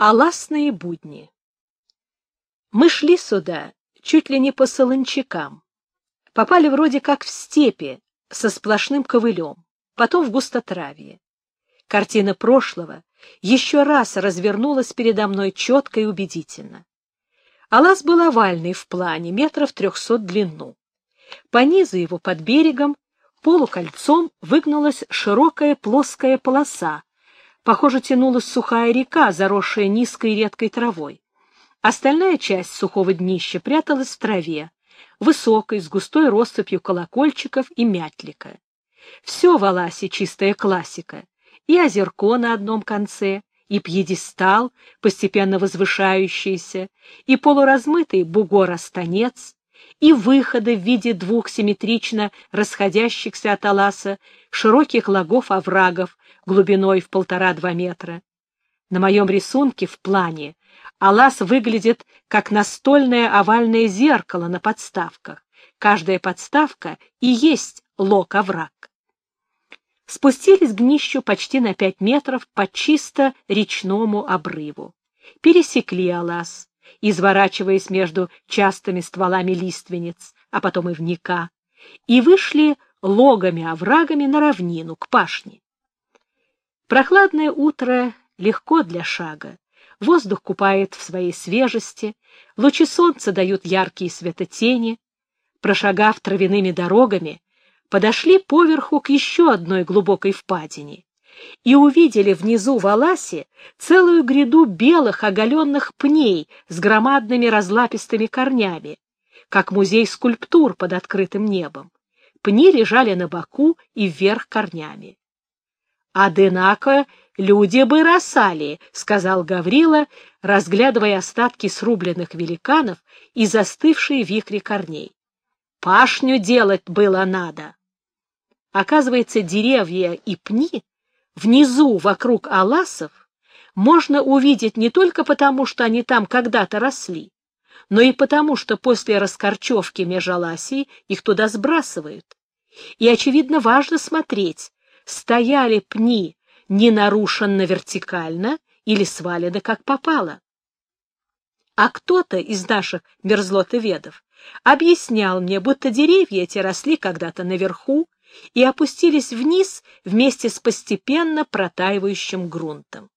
Аласные будни Мы шли сюда чуть ли не по солончакам. Попали вроде как в степи со сплошным ковылем, потом в густотравье. Картина прошлого еще раз развернулась передо мной четко и убедительно. Алас был овальный в плане, метров трехсот длину. По низу его под берегом полукольцом выгнулась широкая плоская полоса, Похоже, тянулась сухая река, заросшая низкой и редкой травой. Остальная часть сухого днища пряталась в траве, высокой, с густой россыпью колокольчиков и мятлика. Все в Аласе чистая классика. И озерко на одном конце, и пьедестал, постепенно возвышающийся, и полуразмытый бугор-останец, и выходы в виде двух симметрично расходящихся от Аласа широких лагов оврагов глубиной в полтора-два метра. На моем рисунке в плане Алас выглядит как настольное овальное зеркало на подставках. Каждая подставка и есть лог-овраг. Спустились к почти на пять метров по чисто речному обрыву. Пересекли Алас, изворачиваясь между частыми стволами лиственниц, а потом и вника, и вышли логами-оврагами на равнину, к пашне. Прохладное утро легко для шага. Воздух купает в своей свежести, лучи солнца дают яркие светотени. Прошагав травяными дорогами, подошли поверху к еще одной глубокой впадине и увидели внизу в Аласе целую гряду белых оголенных пней с громадными разлапистыми корнями, как музей скульптур под открытым небом. Пни лежали на боку и вверх корнями. «Одинако люди бы росали», — сказал Гаврила, разглядывая остатки срубленных великанов и застывшие вихри корней. «Пашню делать было надо». Оказывается, деревья и пни внизу, вокруг аласов, можно увидеть не только потому, что они там когда-то росли, но и потому, что после раскорчевки межаласий их туда сбрасывают. И, очевидно, важно смотреть, стояли пни не нарушенно вертикально или свалены как попало. А кто-то из наших мерзлотоведов объяснял мне, будто деревья эти росли когда-то наверху и опустились вниз вместе с постепенно протаивающим грунтом.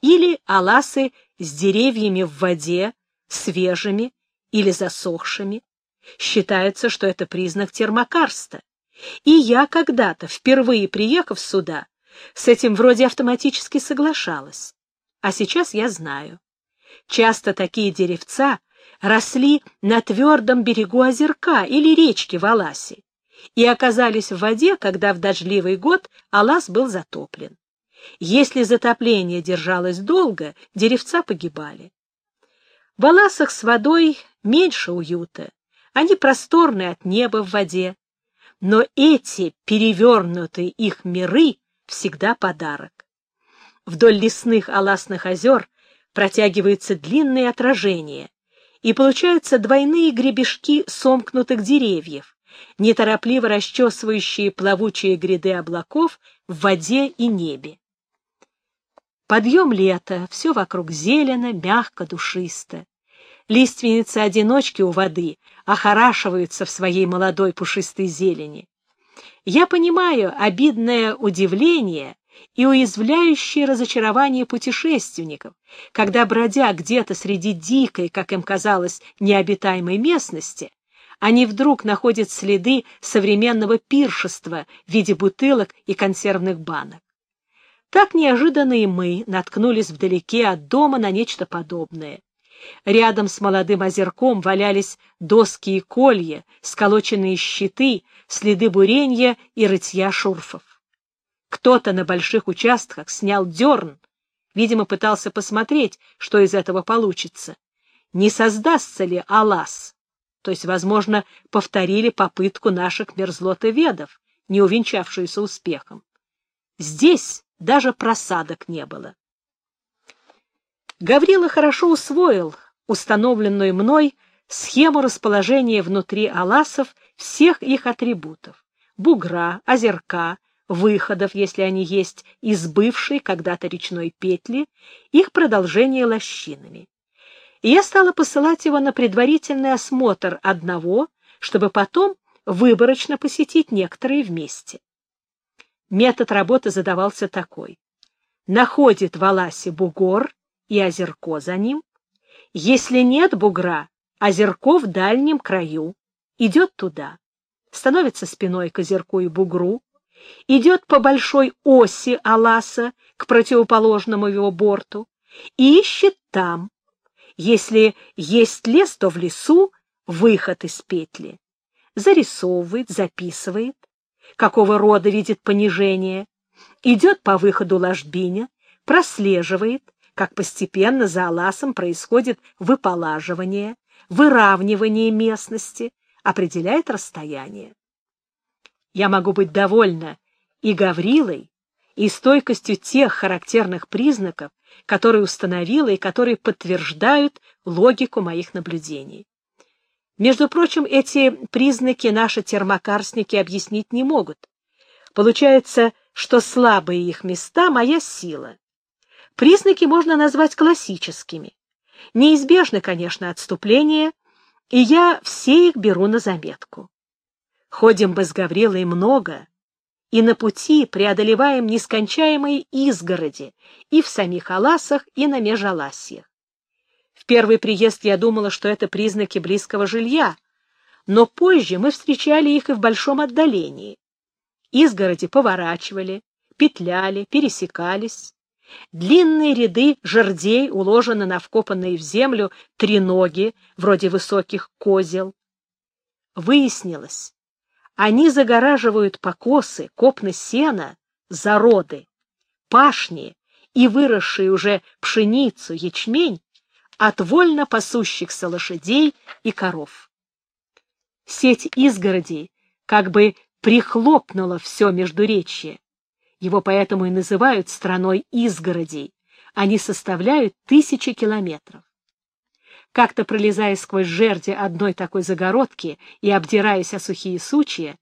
Или аласы с деревьями в воде, свежими или засохшими. Считается, что это признак термокарста. И я когда-то, впервые приехав сюда, с этим вроде автоматически соглашалась. А сейчас я знаю. Часто такие деревца росли на твердом берегу озерка или речки в Аласе и оказались в воде, когда в дождливый год Алас был затоплен. Если затопление держалось долго, деревца погибали. В Аласах с водой меньше уюта, они просторны от неба в воде, но эти перевернутые их миры всегда подарок. Вдоль лесных аласных озер протягиваются длинные отражения, и получаются двойные гребешки сомкнутых деревьев, неторопливо расчесывающие плавучие гряды облаков в воде и небе. Подъем лета, все вокруг зелено, мягко, душисто. Лиственницы-одиночки у воды охорашиваются в своей молодой пушистой зелени. Я понимаю обидное удивление и уязвляющее разочарование путешественников, когда, бродя где-то среди дикой, как им казалось, необитаемой местности, они вдруг находят следы современного пиршества в виде бутылок и консервных банок. Так неожиданно и мы наткнулись вдалеке от дома на нечто подобное. Рядом с молодым озерком валялись доски и колья, сколоченные щиты, следы буренья и рытья шурфов. Кто-то на больших участках снял дерн, видимо, пытался посмотреть, что из этого получится. Не создастся ли алас? То есть, возможно, повторили попытку наших мерзлотоведов, не увенчавшуюся успехом. Здесь даже просадок не было. Гаврила хорошо усвоил установленную мной схему расположения внутри аласов всех их атрибутов — бугра, озерка, выходов, если они есть, из бывшей когда-то речной петли, их продолжение лощинами. И я стала посылать его на предварительный осмотр одного, чтобы потом выборочно посетить некоторые вместе. Метод работы задавался такой. Находит в Аласе бугор и озерко за ним. Если нет бугра, озерко в дальнем краю. Идет туда, становится спиной к озерку и бугру, идет по большой оси Аласа к противоположному его борту и ищет там. Если есть лес, то в лесу выход из петли. Зарисовывает, записывает, какого рода видит понижение, идет по выходу ложбиня, прослеживает, как постепенно за Аласом происходит выполаживание, выравнивание местности, определяет расстояние. Я могу быть довольна и Гаврилой, и стойкостью тех характерных признаков, которые установила и которые подтверждают логику моих наблюдений. Между прочим, эти признаки наши термокарсники объяснить не могут. Получается, что слабые их места — моя сила. Признаки можно назвать классическими. Неизбежно, конечно, отступление, и я все их беру на заметку. Ходим бы с Гаврилой много, и на пути преодолеваем нескончаемые изгороди и в самих Аласах, и на межаласьях. В первый приезд я думала, что это признаки близкого жилья, но позже мы встречали их и в большом отдалении. Изгороди поворачивали, петляли, пересекались. Длинные ряды жердей уложены на вкопанные в землю треноги, вроде высоких козел. Выяснилось, они загораживают покосы, копны сена, зароды, пашни и выросшие уже пшеницу, ячмень от вольно пасущихся лошадей и коров. Сеть изгородей как бы прихлопнула все междуречье. Его поэтому и называют страной изгородей. Они составляют тысячи километров. Как-то пролезая сквозь жерди одной такой загородки и обдираясь о сухие сучья,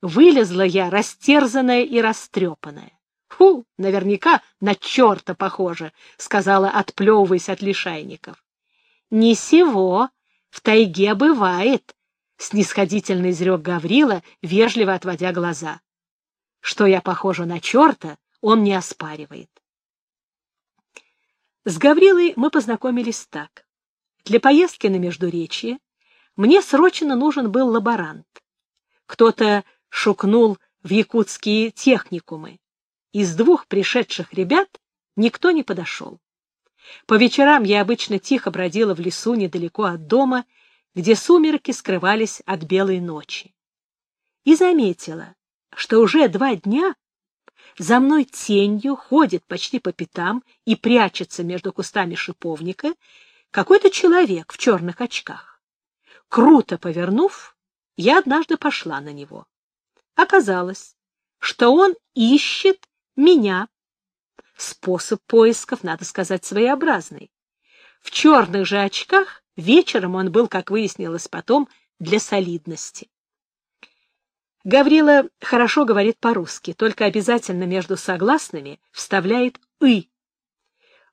вылезла я растерзанная и растрепанная. «Фу, наверняка на черта похоже», — сказала, отплевываясь от лишайников. «Не сего, в тайге бывает», — снисходительно изрек Гаврила, вежливо отводя глаза. Что я похожа на черта, он не оспаривает. С Гаврилой мы познакомились так. Для поездки на Междуречье мне срочно нужен был лаборант. Кто-то шукнул в якутские техникумы. Из двух пришедших ребят никто не подошел. По вечерам я обычно тихо бродила в лесу недалеко от дома, где сумерки скрывались от белой ночи. И заметила, что уже два дня за мной тенью ходит почти по пятам и прячется между кустами шиповника какой-то человек в черных очках. Круто повернув, я однажды пошла на него. Оказалось, что он ищет меня. Способ поисков, надо сказать, своеобразный. В черных же очках вечером он был, как выяснилось потом, для солидности. Гаврила хорошо говорит по-русски, только обязательно между согласными вставляет «ы»,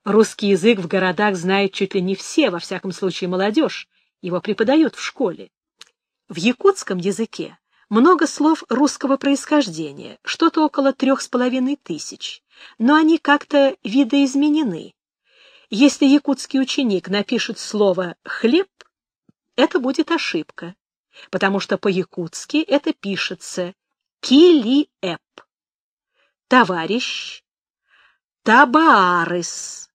Русский язык в городах знают чуть ли не все, во всяком случае молодежь. Его преподают в школе. В якутском языке много слов русского происхождения, что-то около трех с половиной тысяч, но они как-то видоизменены. Если якутский ученик напишет слово «хлеб», это будет ошибка, потому что по-якутски это пишется «килиэп». Товарищ Табаарыс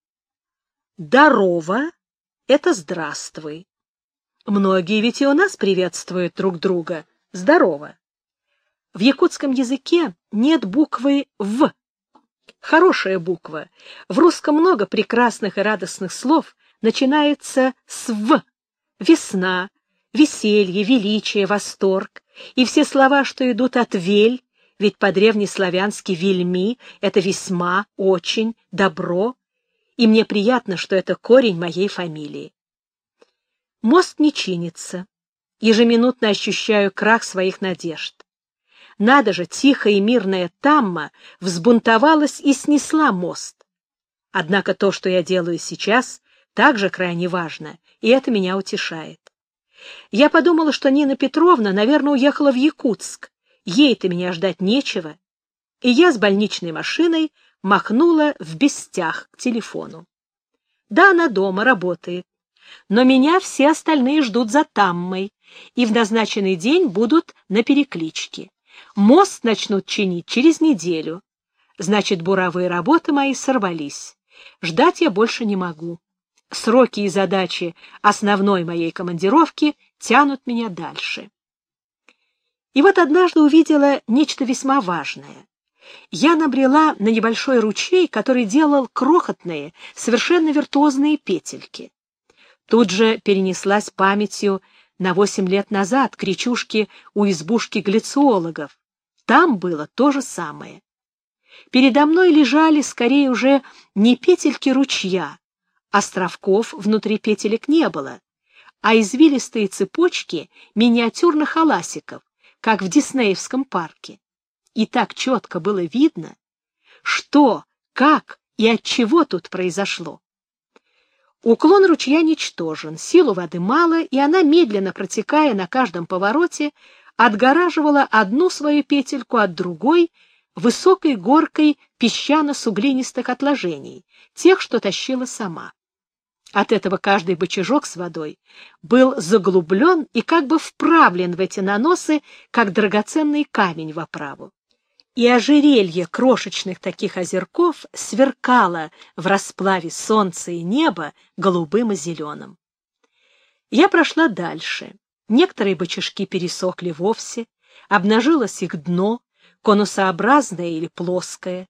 «Дарова» — это «здравствуй». Многие ведь и у нас приветствуют друг друга «здорово». В якутском языке нет буквы «в». Хорошая буква. В русском много прекрасных и радостных слов начинается с «в». Весна, веселье, величие, восторг. И все слова, что идут от «вель», ведь по-древнеславянски «вельми» — это весьма, очень, добро, и мне приятно, что это корень моей фамилии. Мост не чинится. Ежеминутно ощущаю крах своих надежд. Надо же, тихая и мирная Тамма взбунтовалась и снесла мост. Однако то, что я делаю сейчас, также крайне важно, и это меня утешает. Я подумала, что Нина Петровна, наверное, уехала в Якутск. Ей-то меня ждать нечего. И я с больничной машиной махнула в бестях к телефону. Да, она дома, работает. Но меня все остальные ждут за Таммой, и в назначенный день будут на перекличке. Мост начнут чинить через неделю. Значит, буровые работы мои сорвались. Ждать я больше не могу. Сроки и задачи основной моей командировки тянут меня дальше. И вот однажды увидела нечто весьма важное. Я набрела на небольшой ручей, который делал крохотные, совершенно виртуозные петельки. Тут же перенеслась памятью на восемь лет назад к речушке у избушки глициологов. Там было то же самое. Передо мной лежали скорее уже не петельки ручья, островков внутри петелек не было, а извилистые цепочки миниатюрных аласиков, как в Диснеевском парке. И так четко было видно, что, как и от чего тут произошло. Уклон ручья ничтожен, силу воды мало, и она, медленно протекая на каждом повороте, отгораживала одну свою петельку от другой высокой горкой песчано-суглинистых отложений, тех, что тащила сама. От этого каждый бочажок с водой был заглублен и как бы вправлен в эти наносы, как драгоценный камень в оправу и ожерелье крошечных таких озерков сверкало в расплаве солнца и неба голубым и зеленым. Я прошла дальше. Некоторые бочажки пересохли вовсе, обнажилось их дно, конусообразное или плоское.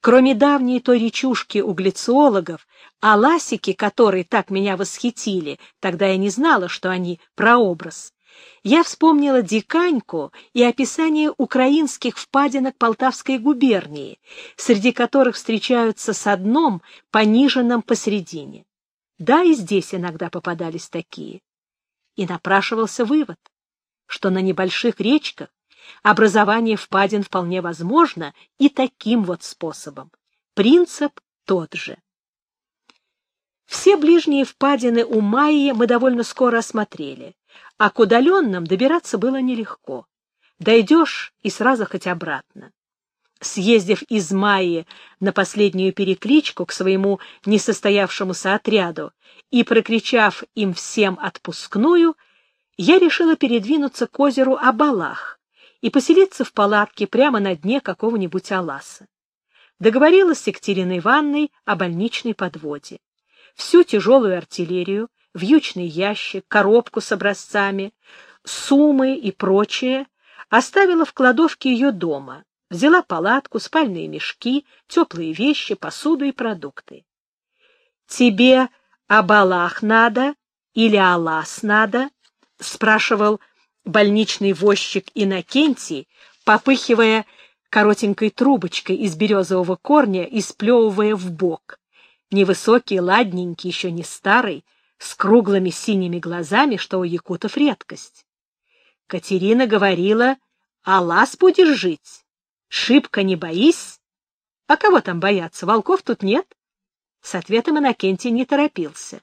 Кроме давней той речушки у глициологов, а ласики, которые так меня восхитили, тогда я не знала, что они прообраз, я вспомнила Диканьку и описание украинских впадинок Полтавской губернии, среди которых встречаются с одном пониженным посередине. Да, и здесь иногда попадались такие. И напрашивался вывод, что на небольших речках образование впадин вполне возможно и таким вот способом. Принцип тот же. Все ближние впадины у Майи мы довольно скоро осмотрели а к удаленным добираться было нелегко. Дойдешь и сразу хоть обратно. Съездив из Майи на последнюю перекличку к своему несостоявшемуся отряду и прокричав им всем отпускную, я решила передвинуться к озеру Абалах и поселиться в палатке прямо на дне какого-нибудь Аласа. Договорилась с Екатериной Ивановной о больничной подводе. Всю тяжелую артиллерию, вьючный ящик, коробку с образцами, суммы и прочее оставила в кладовке ее дома, взяла палатку, спальные мешки, теплые вещи, посуду и продукты. «Тебе Абалах надо или Алас надо?» — спрашивал больничный возчик Иннокентий, попыхивая коротенькой трубочкой из березового корня и сплевывая в бок. Невысокий, ладненький, еще не старый, с круглыми синими глазами, что у якутов редкость. Катерина говорила, «Алас будешь жить, шибко не боись». А кого там бояться, волков тут нет? С ответом Иннокентий не торопился.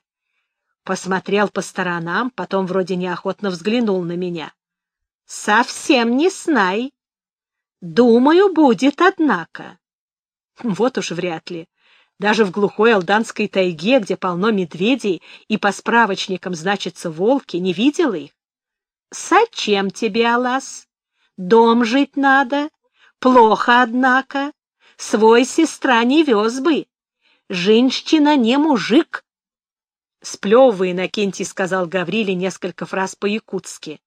Посмотрел по сторонам, потом вроде неохотно взглянул на меня. «Совсем не знай. Думаю, будет, однако». Вот уж вряд ли. Даже в глухой алданской тайге, где полно медведей и по справочникам значатся волки, не видела их. Зачем тебе, Алас? Дом жить надо. Плохо, однако. Свой сестра не вез бы. Женщина не мужик. Сплевывая, Иннокентий сказал Гавриле несколько фраз по-якутски.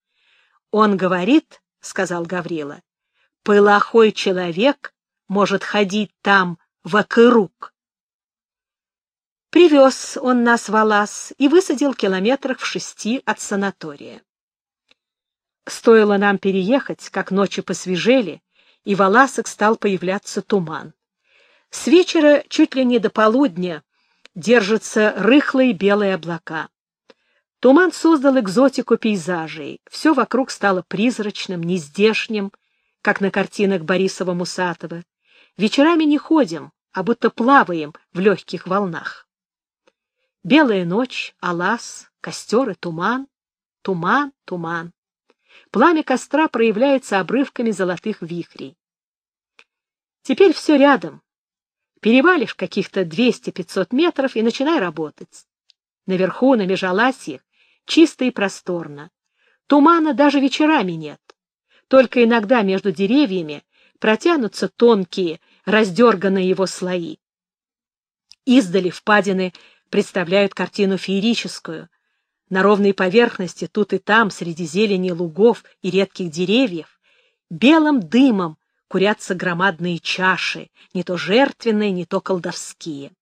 Он говорит, — сказал Гаврила, — плохой человек может ходить там вокруг. Привез он нас в Алас и высадил километрах в шести от санатория. Стоило нам переехать, как ночи посвежели, и в Аласах стал появляться туман. С вечера чуть ли не до полудня держатся рыхлые белые облака. Туман создал экзотику пейзажей, все вокруг стало призрачным, нездешним, как на картинах Борисова-Мусатова. Вечерами не ходим, а будто плаваем в легких волнах. Белая ночь, алас, костер и туман, туман, туман. Пламя костра проявляется обрывками золотых вихрей. Теперь все рядом. Перевалишь каких-то 200-500 метров и начинай работать. Наверху, на межаласьях, чисто и просторно. Тумана даже вечерами нет. Только иногда между деревьями протянутся тонкие, раздерганные его слои. Издали впадины представляют картину феерическую. На ровной поверхности тут и там, среди зелени лугов и редких деревьев, белым дымом курятся громадные чаши, не то жертвенные, не то колдовские.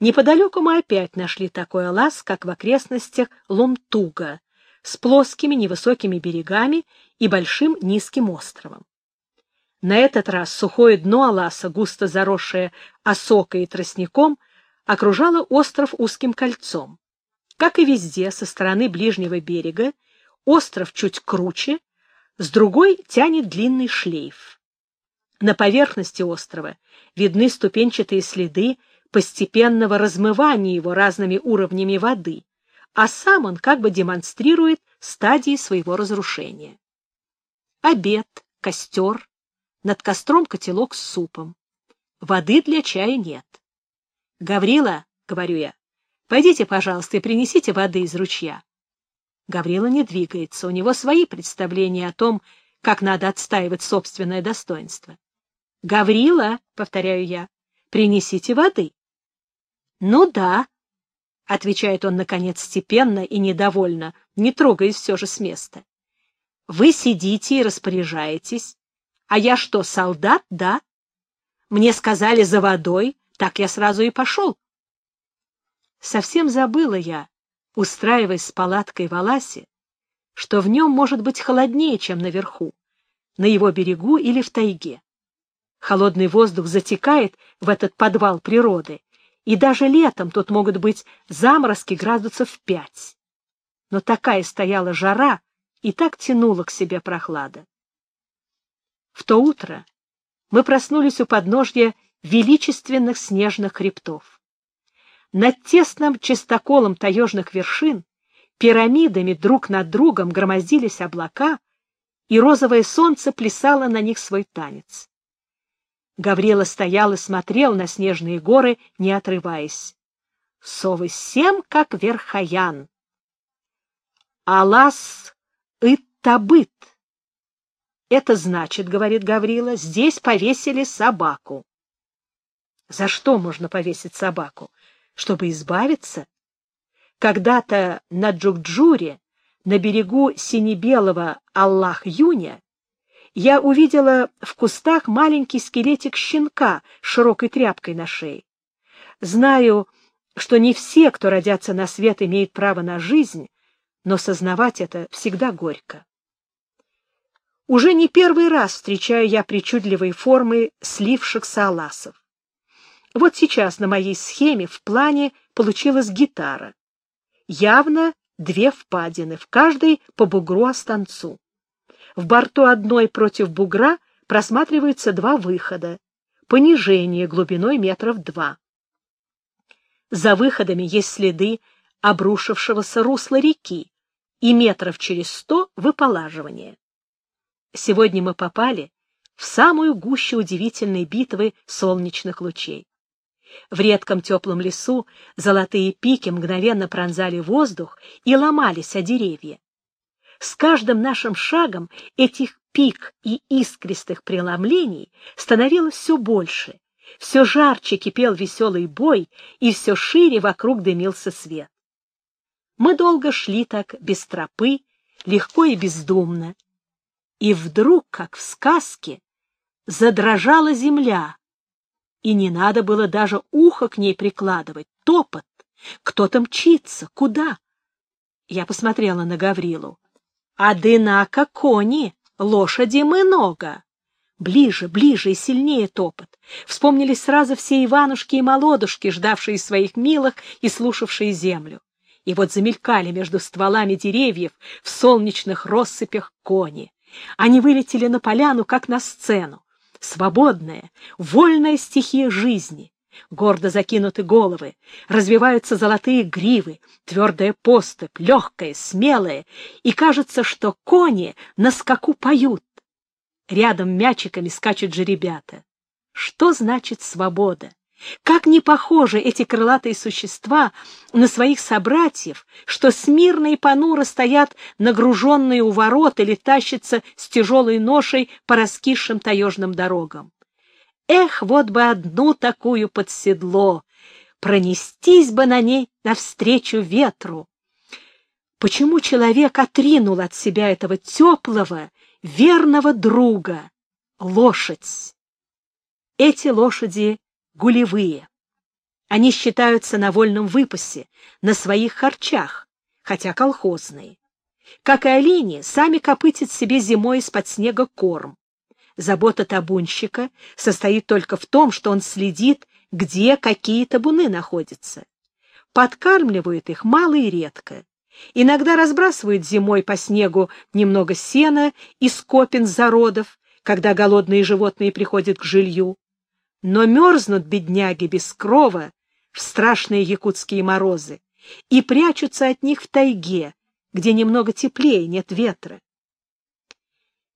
Неподалеку мы опять нашли такой лаз, как в окрестностях Ломтуга, с плоскими невысокими берегами и большим низким островом. На этот раз сухое дно Аласа, густо заросшее осокой и тростником, окружало остров узким кольцом. Как и везде, со стороны ближнего берега, остров чуть круче, с другой тянет длинный шлейф. На поверхности острова видны ступенчатые следы постепенного размывания его разными уровнями воды, а сам он как бы демонстрирует стадии своего разрушения. Обед, костер, над костром котелок с супом. Воды для чая нет. — Гаврила, — говорю я, — пойдите, пожалуйста, и принесите воды из ручья. Гаврила не двигается, у него свои представления о том, как надо отстаивать собственное достоинство. — Гаврила, — повторяю я, — принесите воды. — Ну да, — отвечает он, наконец, степенно и недовольно, не трогаясь все же с места. — Вы сидите и распоряжаетесь. А я что, солдат, да? Мне сказали за водой, так я сразу и пошел. Совсем забыла я, устраиваясь с палаткой в Аласе, что в нем может быть холоднее, чем наверху, на его берегу или в тайге. Холодный воздух затекает в этот подвал природы, и даже летом тут могут быть заморозки градусов пять. Но такая стояла жара и так тянула к себе прохлада. В то утро мы проснулись у подножья величественных снежных хребтов. Над тесным чистоколом таежных вершин пирамидами друг над другом громоздились облака, и розовое солнце плясало на них свой танец. Гаврила стоял и смотрел на снежные горы, не отрываясь. Совы всем, как верхаян. Алас и табыт. Это значит, говорит Гаврила, здесь повесили собаку. За что можно повесить собаку? Чтобы избавиться? Когда-то на Джукджуре, на берегу сине-белого Аллах-Юня, я увидела в кустах маленький скелетик щенка с широкой тряпкой на шее. Знаю, что не все, кто родятся на свет, имеют право на жизнь, но сознавать это всегда горько. Уже не первый раз встречаю я причудливые формы слившихся аласов. Вот сейчас на моей схеме в плане получилась гитара. Явно две впадины, в каждой по бугру-останцу. В борту одной против бугра просматриваются два выхода, понижение глубиной метров два. За выходами есть следы обрушившегося русла реки и метров через сто выполаживания. Сегодня мы попали в самую гущу удивительной битвы солнечных лучей. В редком теплом лесу золотые пики мгновенно пронзали воздух и ломались о деревья. С каждым нашим шагом этих пик и искристых преломлений становилось все больше, все жарче кипел веселый бой, и все шире вокруг дымился свет. Мы долго шли так без тропы, легко и бездумно, и вдруг, как в сказке, задрожала земля, и не надо было даже ухо к ней прикладывать, топот. Кто-то мчится, куда? Я посмотрела на Гаврилу. Одинако кони, лошади много. Ближе, ближе и сильнее топот. Вспомнились сразу все Иванушки и молодушки, ждавшие своих милых и слушавшие землю. И вот замелькали между стволами деревьев в солнечных россыпях кони. Они вылетели на поляну, как на сцену. Свободная, вольная стихия жизни. Гордо закинуты головы, развиваются золотые гривы, твердая поступь, легкая, смелая, и кажется, что кони на скаку поют. Рядом мячиками скачут же ребята. Что значит свобода? Как не похожи эти крылатые существа на своих собратьев, что смирно и понуро стоят нагруженные у ворот или тащатся с тяжелой ношей по раскисшим таежным дорогам. Эх, вот бы одну такую под седло, пронестись бы на ней навстречу ветру. Почему человек отринул от себя этого теплого, верного друга, лошадь? Эти лошади гулевые. Они считаются на вольном выпасе, на своих харчах, хотя колхозные. Как и олени, сами копытят себе зимой из-под снега корм. Забота табунщика состоит только в том, что он следит, где какие табуны находятся. Подкармливают их мало и редко. Иногда разбрасывают зимой по снегу немного сена из копин зародов, когда голодные животные приходят к жилью. Но мерзнут бедняги без крова в страшные якутские морозы и прячутся от них в тайге, где немного теплее, нет ветра.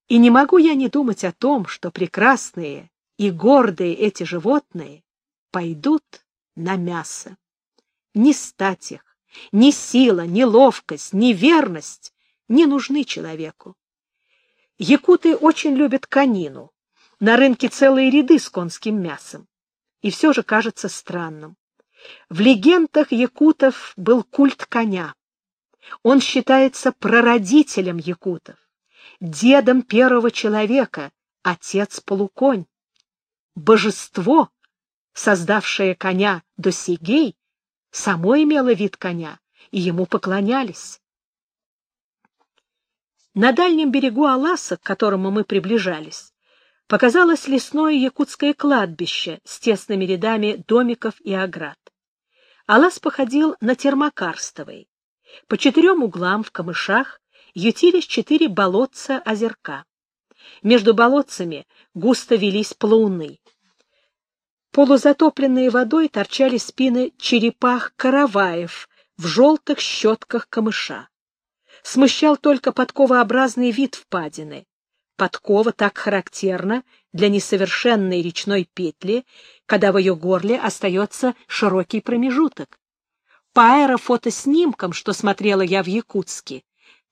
И не могу я не думать о том, что прекрасные и гордые эти животные пойдут на мясо. Ни стать их, ни сила, ни ловкость, ни верность не нужны человеку. Якуты очень любят конину, на рынке целые ряды с конским мясом. И все же кажется странным. В легендах якутов был культ коня. Он считается прародителем якутов, дедом первого человека, отец полуконь. Божество, создавшее коня Досигей, само имело вид коня, и ему поклонялись. На дальнем берегу Аласа, к которому мы приближались, показалось лесное якутское кладбище с тесными рядами домиков и оград. Алас походил на термокарстовый. По четырем углам в камышах ютились четыре болотца-озерка. Между болотцами густо велись плауны. Полузатопленные водой торчали спины черепах-караваев в желтых щетках камыша. Смущал только подковообразный вид впадины, Подкова так характерна для несовершенной речной петли, когда в ее горле остается широкий промежуток. По аэрофотоснимкам, что смотрела я в Якутске,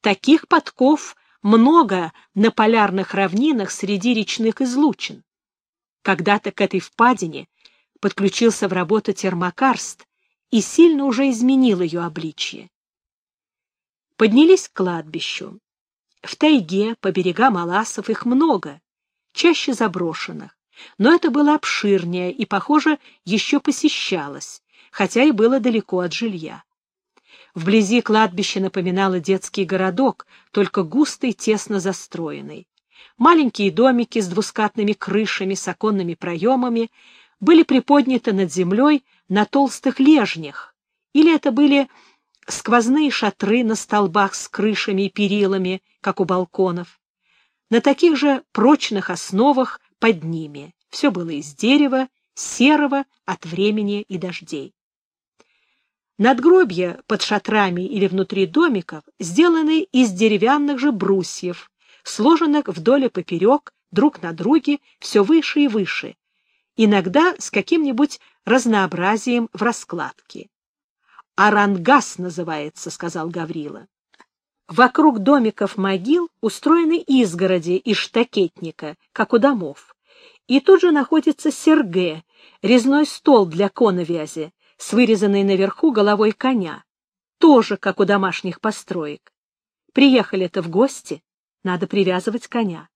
таких подков много на полярных равнинах среди речных излучин. Когда-то к этой впадине подключился в работу термокарст и сильно уже изменил ее обличье. Поднялись к кладбищу. В тайге, по берегам Аласов, их много, чаще заброшенных, но это было обширнее и, похоже, еще посещалось, хотя и было далеко от жилья. Вблизи кладбище напоминало детский городок, только густо и тесно застроенный. Маленькие домики с двускатными крышами, с оконными проемами были приподняты над землей на толстых лежнях, или это были сквозные шатры на столбах с крышами и перилами, как у балконов. На таких же прочных основах под ними. Все было из дерева, серого от времени и дождей. Надгробья под шатрами или внутри домиков сделаны из деревянных же брусьев, сложенных вдоль и поперек, друг на друге, все выше и выше, иногда с каким-нибудь разнообразием в раскладке. «Арангас называется», — сказал Гаврила. Вокруг домиков могил устроены изгороди из штакетника, как у домов. И тут же находится серге, резной стол для коновязи, с вырезанной наверху головой коня, тоже как у домашних построек. Приехали-то в гости, надо привязывать коня.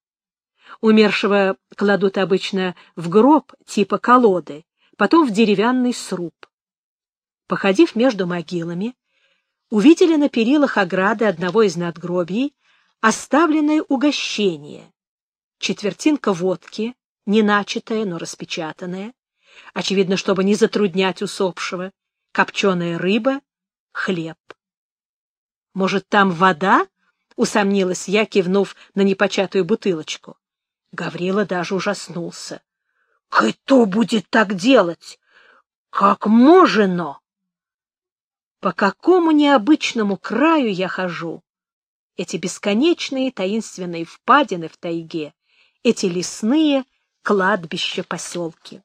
Умершего кладут обычно в гроб типа колоды, потом в деревянный сруб. Походив между могилами, увидели на перилах ограды одного из надгробий оставленное угощение. Четвертинка водки, не начатая, но распечатанная, очевидно, чтобы не затруднять усопшего, копченая рыба, хлеб. «Может, там вода?» — усомнилась я, кивнув на непочатую бутылочку. Гаврила даже ужаснулся. — Кто будет так делать? Как можно? По какому необычному краю я хожу? Эти бесконечные таинственные впадины в тайге, эти лесные кладбища-поселки.